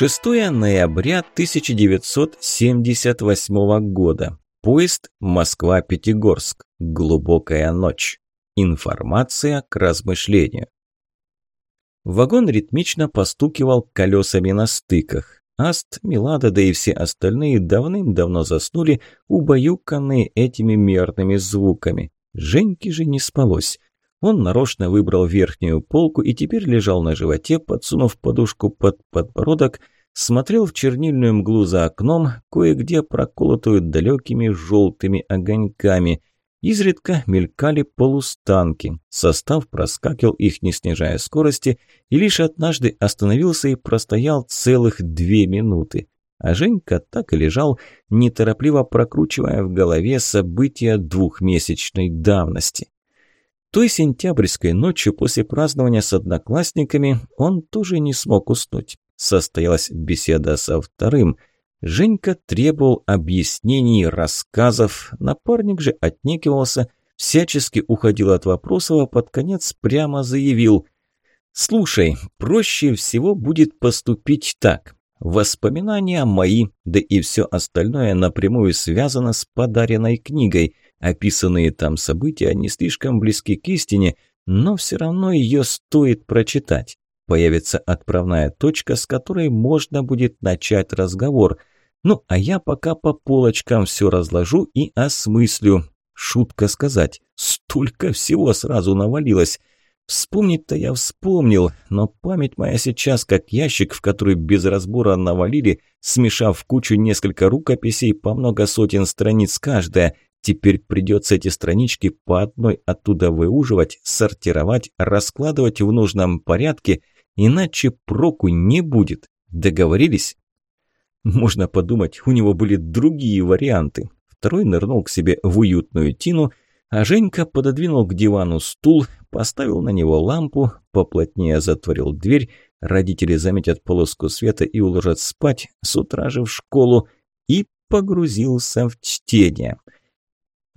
6 ноября 1978 года. Поезд Москва-Пятигорск. Глубокая ночь. Информация к размышлению. Вагон ритмично постукивал колесами на стыках. Аст, Милада, да и все остальные давным-давно заснули, убаюканные этими мерными звуками. Женьке же не спалось. Он нарочно выбрал верхнюю полку и теперь лежал на животе, подсунув подушку под подбородок, смотрел в чернильную мглу за окном, кое-где проколотую далекими желтыми огоньками. Изредка мелькали полустанки. Состав проскакивал их, не снижая скорости, и лишь однажды остановился и простоял целых две минуты. А Женька так и лежал, неторопливо прокручивая в голове события двухмесячной давности. Той сентябрьской ночью после празднования с одноклассниками он тоже не смог уснуть. Состоялась беседа со вторым. Женька требовал объяснений, рассказов. Напарник же отнекивался, всячески уходил от вопросов, а под конец прямо заявил «Слушай, проще всего будет поступить так. Воспоминания мои, да и все остальное напрямую связано с подаренной книгой». Описанные там события не слишком близки к истине, но все равно ее стоит прочитать. Появится отправная точка, с которой можно будет начать разговор. Ну, а я пока по полочкам все разложу и осмыслю. Шутка сказать, столько всего сразу навалилось. Вспомнить-то я вспомнил, но память моя сейчас как ящик, в который без разбора навалили, смешав в кучу несколько рукописей по много сотен страниц каждая – Теперь придется эти странички по одной оттуда выуживать, сортировать, раскладывать в нужном порядке, иначе проку не будет. Договорились? Можно подумать, у него были другие варианты. Второй нырнул к себе в уютную тину, а Женька пододвинул к дивану стул, поставил на него лампу, поплотнее затворил дверь, родители заметят полоску света и уложат спать, с утра же в школу, и погрузился в чтение –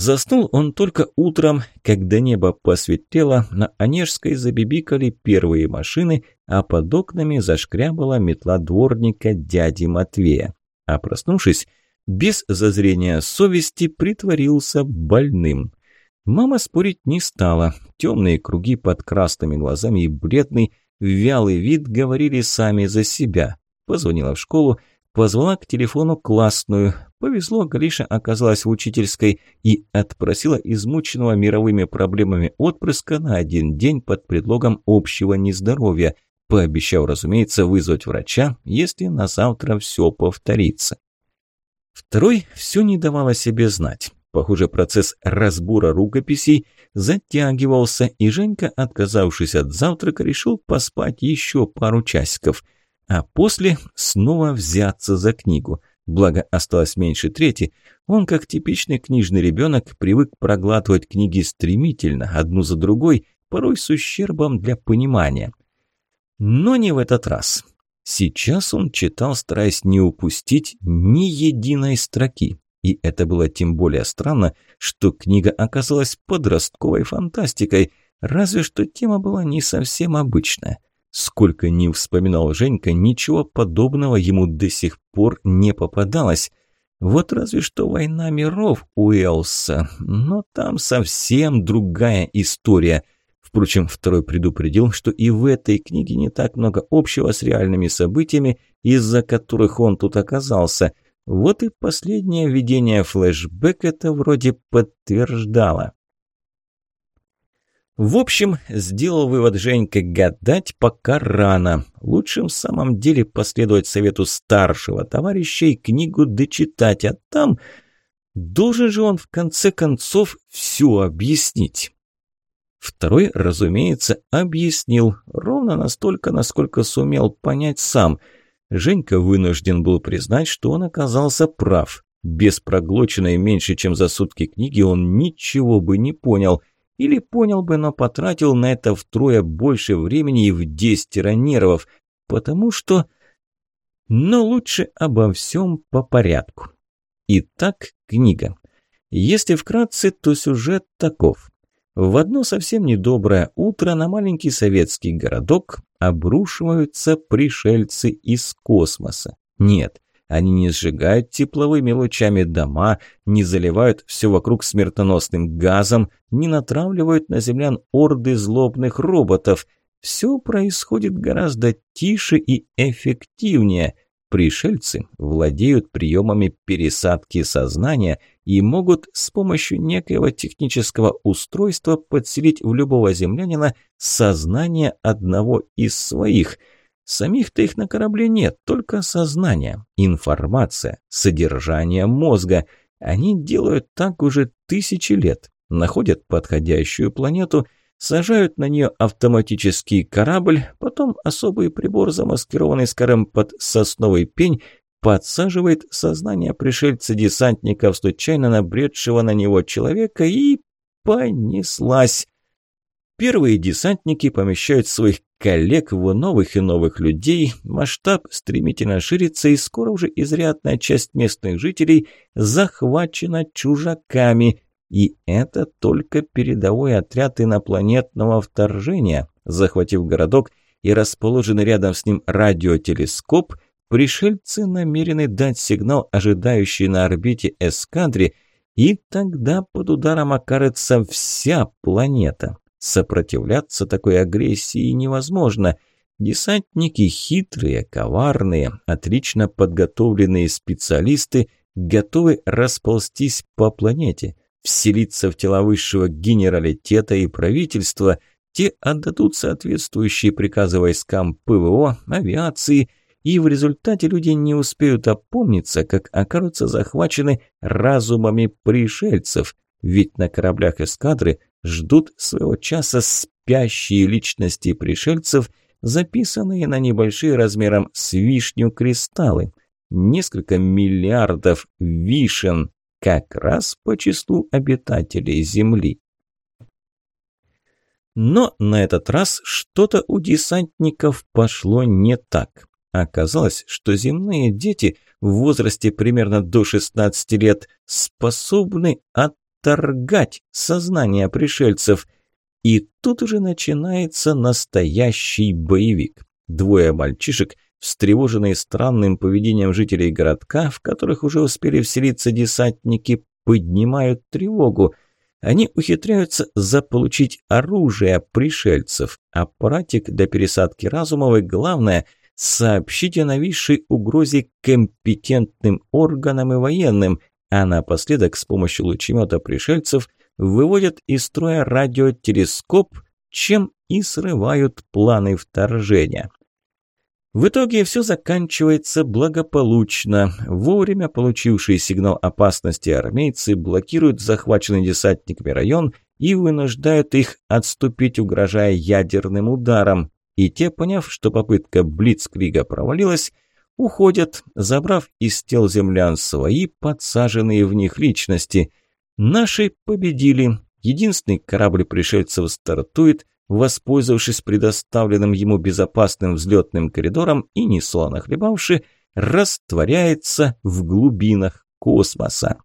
Заснул он только утром, когда небо посветлело, на Онежской забибикали первые машины, а под окнами зашкрябала метла дворника дяди Матвея. А проснувшись, без зазрения совести притворился больным. Мама спорить не стала. Темные круги под красными глазами и бледный, вялый вид говорили сами за себя. Позвонила в школу, позвала к телефону классную. Повезло, Галиша оказалась в учительской и отпросила измученного мировыми проблемами отпрыска на один день под предлогом общего нездоровья, пообещав, разумеется, вызвать врача, если на завтра все повторится. Второй все не давал о себе знать. Похоже, процесс разбора рукописей затягивался, и Женька, отказавшись от завтрака, решил поспать еще пару часиков – а после снова взяться за книгу. Благо осталось меньше трети, он, как типичный книжный ребенок, привык проглатывать книги стремительно, одну за другой, порой с ущербом для понимания. Но не в этот раз. Сейчас он читал, стараясь не упустить ни единой строки. И это было тем более странно, что книга оказалась подростковой фантастикой, разве что тема была не совсем обычная – Сколько ни вспоминал Женька, ничего подобного ему до сих пор не попадалось. Вот разве что «Война миров» у Элса, но там совсем другая история. Впрочем, второй предупредил, что и в этой книге не так много общего с реальными событиями, из-за которых он тут оказался. Вот и последнее видение флешбэк это вроде подтверждало. В общем, сделал вывод Женька, гадать пока рано. Лучше в самом деле последовать совету старшего товарища и книгу дочитать, а там должен же он в конце концов все объяснить. Второй, разумеется, объяснил, ровно настолько, насколько сумел понять сам. Женька вынужден был признать, что он оказался прав. Без проглоченной меньше, чем за сутки книги он ничего бы не понял – или понял бы, но потратил на это втрое больше времени и в десятеро нервов, потому что... Но лучше обо всем по порядку. Итак, книга. Если вкратце, то сюжет таков. В одно совсем недоброе утро на маленький советский городок обрушиваются пришельцы из космоса. Нет, они не сжигают тепловыми лучами дома, не заливают все вокруг смертоносным газом, не натравливают на землян орды злобных роботов. Все происходит гораздо тише и эффективнее. Пришельцы владеют приемами пересадки сознания и могут с помощью некоего технического устройства подселить в любого землянина сознание одного из своих – Самих-то их на корабле нет, только сознание, информация, содержание мозга. Они делают так уже тысячи лет. Находят подходящую планету, сажают на нее автоматический корабль, потом особый прибор, замаскированный скорым под сосновый пень, подсаживает сознание пришельца-десантников, случайно набредшего на него человека, и понеслась. Первые десантники помещают своих коллег в новых и новых людей, масштаб стремительно ширится, и скоро уже изрядная часть местных жителей захвачена чужаками. И это только передовой отряд инопланетного вторжения. Захватив городок и расположенный рядом с ним радиотелескоп, пришельцы намерены дать сигнал ожидающей на орбите эскадре, и тогда под ударом окажется вся планета. Сопротивляться такой агрессии невозможно. Десантники хитрые, коварные, отлично подготовленные специалисты готовы расползтись по планете, вселиться в тела высшего генералитета и правительства, те отдадут соответствующие приказы войскам ПВО, авиации, и в результате люди не успеют опомниться, как окажутся захвачены разумами пришельцев, ведь на кораблях эскадры – ждут своего часа спящие личности пришельцев, записанные на небольшие размером с вишню кристаллы. Несколько миллиардов вишен, как раз по числу обитателей Земли. Но на этот раз что-то у десантников пошло не так. Оказалось, что земные дети в возрасте примерно до 16 лет способны от торгать сознание пришельцев. И тут уже начинается настоящий боевик. Двое мальчишек, встревоженные странным поведением жителей городка, в которых уже успели вселиться десантники, поднимают тревогу. Они ухитряются заполучить оружие пришельцев, аппаратик для пересадки разумов и, главное, сообщить о нависшей угрозе компетентным органам и военным, а напоследок с помощью лучемета пришельцев выводят из строя радиотелескоп, чем и срывают планы вторжения. В итоге все заканчивается благополучно. Вовремя получившие сигнал опасности армейцы блокируют захваченный десантниками район и вынуждают их отступить, угрожая ядерным ударом. И те, поняв, что попытка Блицкрига провалилась, уходят, забрав из тел землян свои подсаженные в них личности. Наши победили. Единственный корабль пришельцев стартует, воспользовавшись предоставленным ему безопасным взлетным коридором и, несло хлебавши, растворяется в глубинах космоса.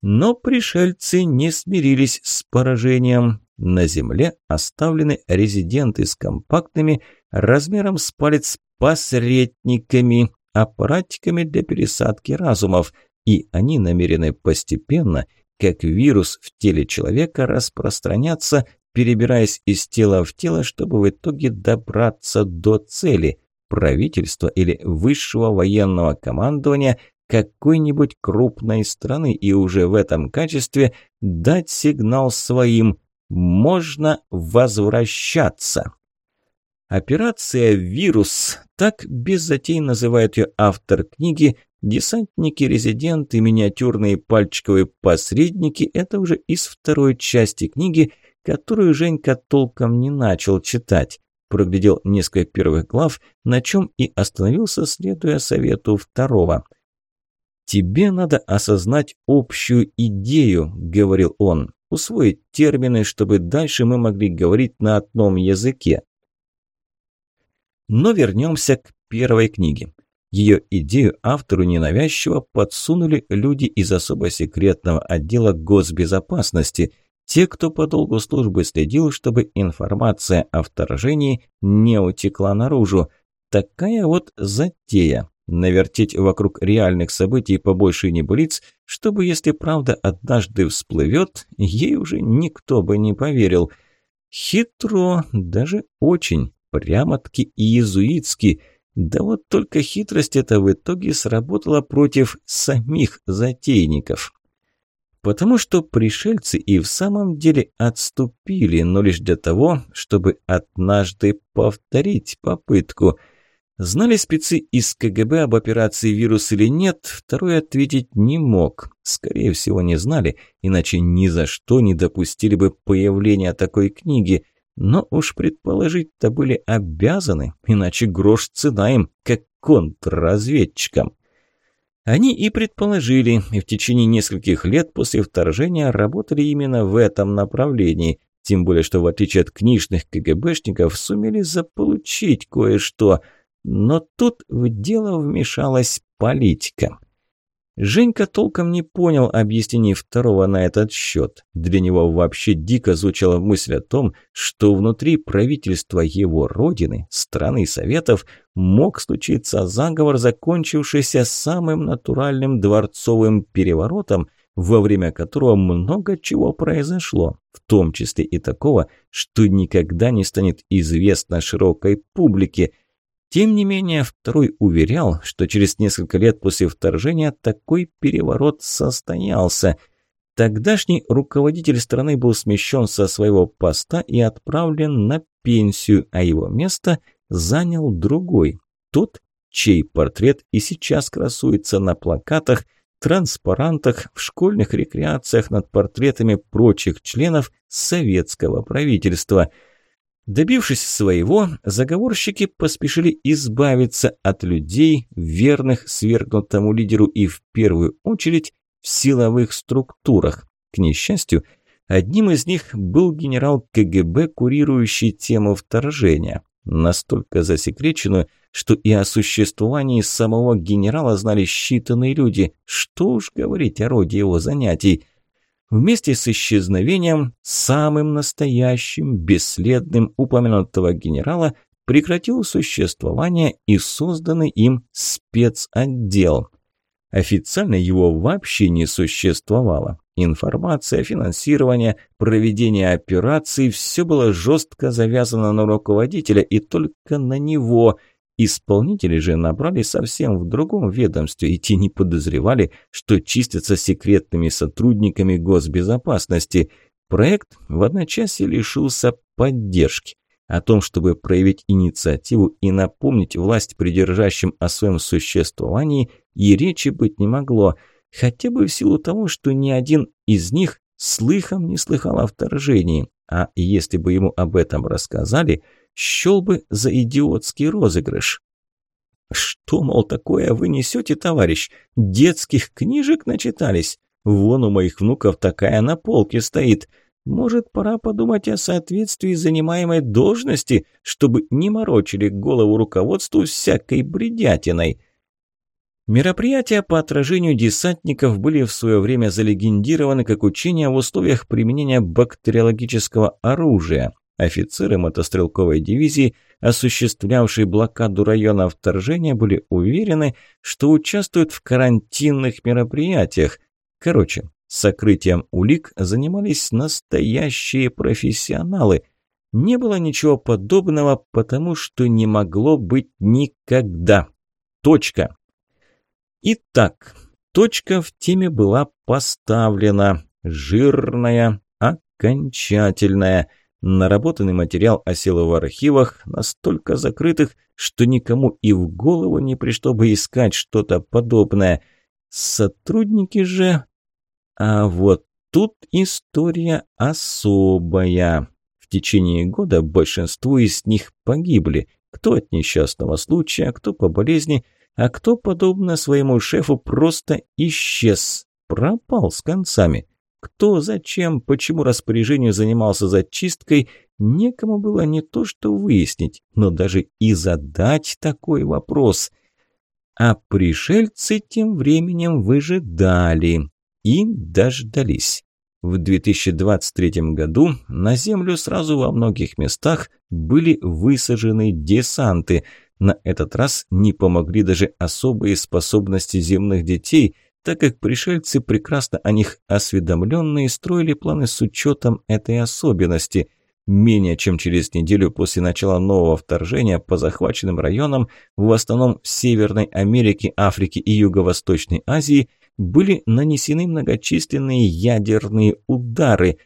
Но пришельцы не смирились с поражением. На Земле оставлены резиденты с компактными, размером с палец посредниками, аппаратиками для пересадки разумов, и они намерены постепенно, как вирус в теле человека, распространяться, перебираясь из тела в тело, чтобы в итоге добраться до цели – правительства или высшего военного командования какой-нибудь крупной страны и уже в этом качестве дать сигнал своим «можно возвращаться». Операция «Вирус» – так без затей называет ее автор книги. Десантники, резиденты, миниатюрные пальчиковые посредники – это уже из второй части книги, которую Женька толком не начал читать. Проглядел несколько первых глав, на чем и остановился, следуя совету второго. «Тебе надо осознать общую идею», – говорил он, – «усвоить термины, чтобы дальше мы могли говорить на одном языке». Но вернемся к первой книге. Ее идею автору ненавязчиво подсунули люди из особо секретного отдела госбезопасности. те, кто по долгу службы следил, чтобы информация о вторжении не утекла наружу. Такая вот затея. Навертеть вокруг реальных событий побольше небылиц, чтобы, если правда однажды всплывет, ей уже никто бы не поверил. Хитро, даже очень, прямо-таки иезуитски. Да вот только хитрость эта в итоге сработала против самих затейников. Потому что пришельцы и в самом деле отступили, но лишь для того, чтобы однажды повторить попытку – Знали спецы из КГБ об операции «Вирус» или нет, второй ответить не мог. Скорее всего, не знали, иначе ни за что не допустили бы появления такой книги. Но уж предположить-то были обязаны, иначе грош цена им, как контрразведчикам. Они и предположили, и в течение нескольких лет после вторжения работали именно в этом направлении. Тем более, что в отличие от книжных КГБшников сумели заполучить кое-что – но тут в дело вмешалась политика. Женька толком не понял объяснений второго на этот счет. Для него вообще дико звучала мысль о том, что внутри правительства его родины, страны Советов, мог случиться заговор, закончившийся самым натуральным дворцовым переворотом, во время которого много чего произошло, в том числе и такого, что никогда не станет известно широкой публике – тем не менее, второй уверял, что через несколько лет после вторжения такой переворот состоялся. Тогдашний руководитель страны был смещен со своего поста и отправлен на пенсию, а его место занял другой, тот, чей портрет и сейчас красуется на плакатах, транспарантах, в школьных рекреациях над портретами прочих членов советского правительства – Добившись своего, заговорщики поспешили избавиться от людей, верных свергнутому лидеру и в первую очередь в силовых структурах. К несчастью, одним из них был генерал КГБ, курирующий тему вторжения. Настолько засекреченную, что и о существовании самого генерала знали считанные люди, что уж говорить о роде его занятий – Вместе с исчезновением самым настоящим, бесследным упомянутого генерала прекратил существование и созданный им спецотдел. Официально его вообще не существовало. Информация, финансирование, проведение операций – все было жестко завязано на руководителя и только на него – Исполнители же набрали совсем в другом ведомстве, и те не подозревали, что чистятся секретными сотрудниками госбезопасности. Проект в одночасье лишился поддержки. О том, чтобы проявить инициативу и напомнить власть придержащим о своем существовании, и речи быть не могло, хотя бы в силу того, что ни один из них слыхом не слыхал о вторжении, а если бы ему об этом рассказали – счел бы за идиотский розыгрыш. «Что, мол, такое вы несете, товарищ? Детских книжек начитались? Вон у моих внуков такая на полке стоит. Может, пора подумать о соответствии занимаемой должности, чтобы не морочили голову руководству всякой бредятиной?» Мероприятия по отражению десантников были в свое время залегендированы как учения в условиях применения бактериологического оружия. Офицеры мотострелковой дивизии, осуществлявшие блокаду района вторжения, были уверены, что участвуют в карантинных мероприятиях. Короче, сокрытием улик занимались настоящие профессионалы. Не было ничего подобного, потому что не могло быть никогда. Точка. Итак, точка в теме была поставлена. Жирная, окончательная – Наработанный материал осел в архивах, настолько закрытых, что никому и в голову не пришло бы искать что-то подобное. Сотрудники же... А вот тут история особая. В течение года большинство из них погибли. Кто от несчастного случая, кто по болезни, а кто, подобно своему шефу, просто исчез, пропал с концами. Кто, зачем, почему распоряжению занимался зачисткой, некому было не то что выяснить, но даже и задать такой вопрос. А пришельцы тем временем выжидали и дождались. В 2023 году на Землю сразу во многих местах были высажены десанты. На этот раз не помогли даже особые способности земных детей, так как пришельцы прекрасно о них осведомленные строили планы с учетом этой особенности. Менее чем через неделю после начала нового вторжения по захваченным районам, в основном в Северной Америке, Африке и Юго-Восточной Азии, были нанесены многочисленные ядерные удары.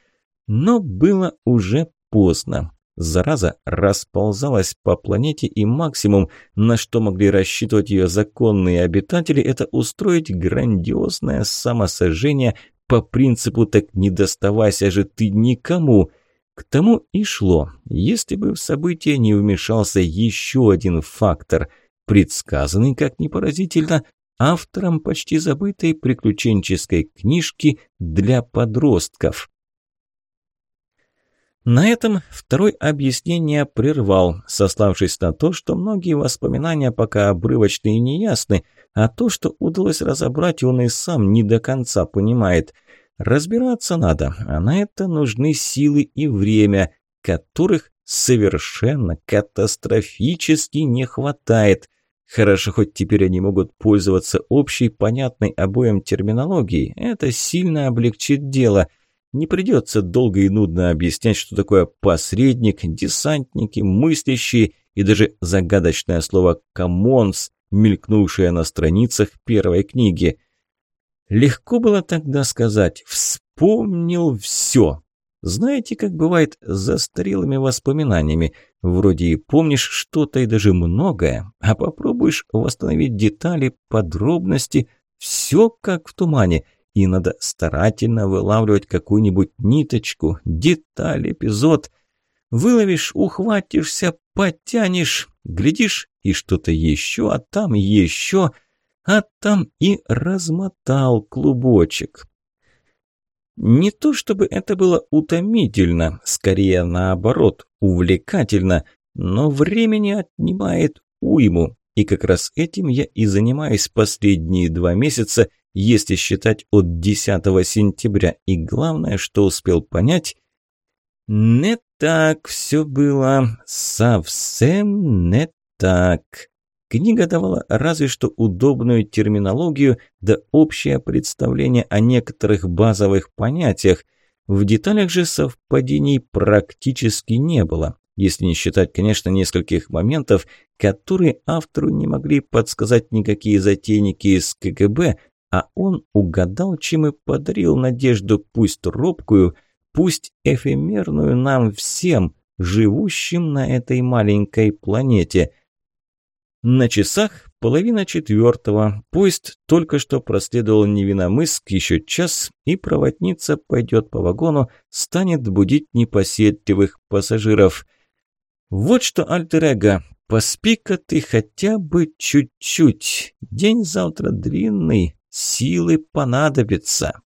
Но было уже поздно. Зараза расползалась по планете, и максимум, на что могли рассчитывать ее законные обитатели, это устроить грандиозное самосожжение по принципу «так не доставайся же ты никому». К тому и шло, если бы в событие не вмешался еще один фактор, предсказанный, как ни поразительно, автором почти забытой приключенческой книжки для подростков. На этом второй объяснение прервал, сославшись на то, что многие воспоминания пока обрывочны и неясны, а то, что удалось разобрать, он и сам не до конца понимает. Разбираться надо, а на это нужны силы и время, которых совершенно катастрофически не хватает. Хорошо, хоть теперь они могут пользоваться общей, понятной обоим терминологией. Это сильно облегчит дело – не придется долго и нудно объяснять, что такое посредник, десантники, мыслящие и даже загадочное слово «коммонс», мелькнувшее на страницах первой книги. Легко было тогда сказать «вспомнил все». Знаете, как бывает с застарелыми воспоминаниями? Вроде и помнишь что-то и даже многое, а попробуешь восстановить детали, подробности, все как в тумане – и надо старательно вылавливать какую-нибудь ниточку, деталь, эпизод. Выловишь, ухватишься, потянешь, глядишь, и что-то еще, а там еще, а там и размотал клубочек. Не то чтобы это было утомительно, скорее наоборот, увлекательно, но времени отнимает уйму, и как раз этим я и занимаюсь последние два месяца, если считать от 10 сентября. И главное, что успел понять, не так все было, совсем не так. Книга давала разве что удобную терминологию да общее представление о некоторых базовых понятиях. В деталях же совпадений практически не было, если не считать, конечно, нескольких моментов, которые автору не могли подсказать никакие затейники из КГБ, а он угадал, чем и подарил надежду, пусть робкую, пусть эфемерную нам всем, живущим на этой маленькой планете. На часах половина четвертого, поезд только что проследовал Невиномыск еще час, и проводница пойдет по вагону, станет будить непоседливых пассажиров. Вот что, альтер поспи-ка ты хотя бы чуть-чуть, день завтра длинный, Силы понадобятся.